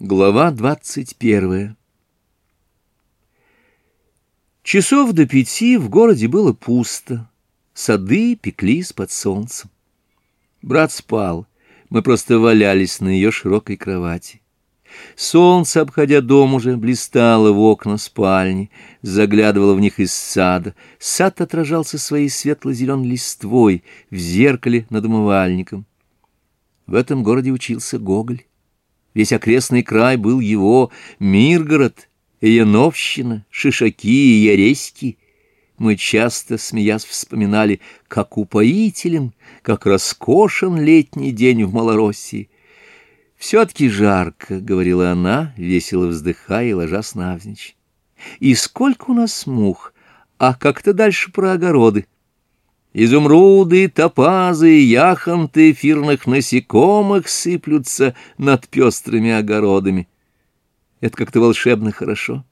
Глава двадцать первая Часов до пяти в городе было пусто. Сады пеклись под солнцем. Брат спал, мы просто валялись на ее широкой кровати. Солнце, обходя дом уже, блистало в окна спальни, заглядывало в них из сада. Сад отражался своей светло-зеленой листвой в зеркале над умывальником. В этом городе учился Гоголь весь окрестный край был его, Миргород, Яновщина, Шишаки и Яреськи. Мы часто, смеясь, вспоминали, как упоителен, как роскошен летний день в Малороссии. «Все-таки жарко», — говорила она, весело вздыхая и ложась навзничь. «И сколько у нас мух! А как-то дальше про огороды!» Изумруды, топазы, яхонты эфирных насекомых сыплются над пестрыми огородами. Это как-то волшебно хорошо.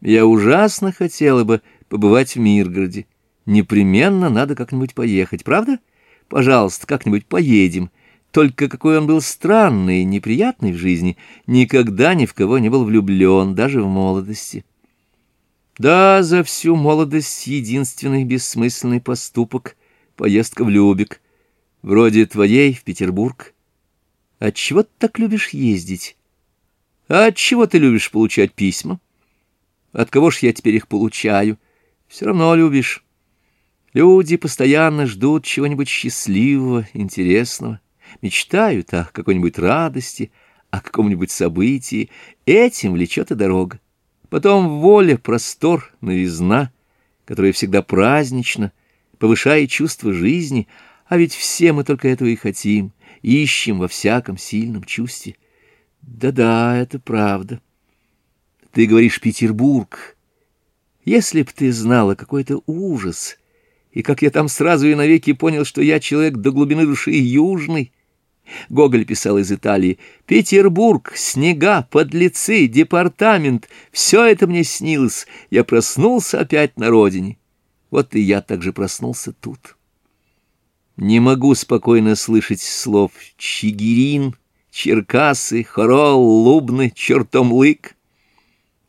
Я ужасно хотела бы побывать в Миргороде. Непременно надо как-нибудь поехать, правда? Пожалуйста, как-нибудь поедем. Только какой он был странный и неприятный в жизни, никогда ни в кого не был влюблен, даже в молодости. Да, за всю молодость единственный бессмысленный поступок — поездка в Любек, вроде твоей в Петербург. Отчего ты так любишь ездить? А отчего ты любишь получать письма? От кого ж я теперь их получаю? Все равно любишь. Люди постоянно ждут чего-нибудь счастливого, интересного, мечтают о какой-нибудь радости, о каком-нибудь событии. Этим влечет и дорога. Потом воля, простор, новизна, которая всегда празднична, повышает чувство жизни, а ведь все мы только этого и хотим, ищем во всяком сильном чувстве. Да-да, это правда. Ты говоришь «Петербург». Если б ты знала какой-то ужас, и как я там сразу и навеки понял, что я человек до глубины души южный, Гоголь писал из Италии «Петербург, снега, подлецы, департамент — все это мне снилось. Я проснулся опять на родине». Вот и я также проснулся тут. Не могу спокойно слышать слов «чигирин», «черкасы», «хорол», «лубны», «чертомлык»,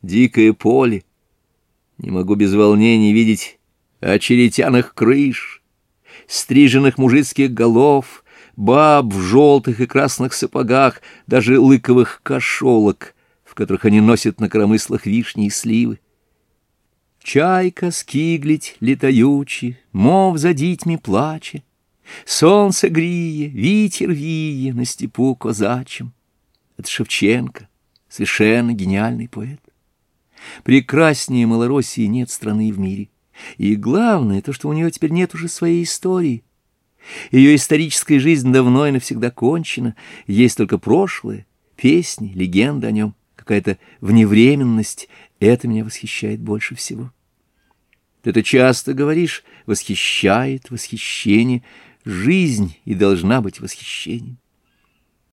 «дикое поле». Не могу без волнений видеть очеретяных крыш, стриженных мужицких голов — баб в желтых и красных сапогах, даже лыковых кошелок, в которых они носят на коромыслах вишни и сливы. Чайка скиглить летаючи, мов за дітьми плаче, Солнце гріє, вітер віє на степу козачем. Это Шевченко, совершенно гениальный поэт. Прекраснее Малороссии нет страны в мире. И главное, то, что у нее теперь нет уже своей истории. ее историческая жизнь давно и навсегда кончена, есть только прошлое, песни, легенды о нем, какая-то вневременность. Это меня восхищает больше всего. Ты это часто говоришь, восхищает, восхищение. Жизнь и должна быть восхищением.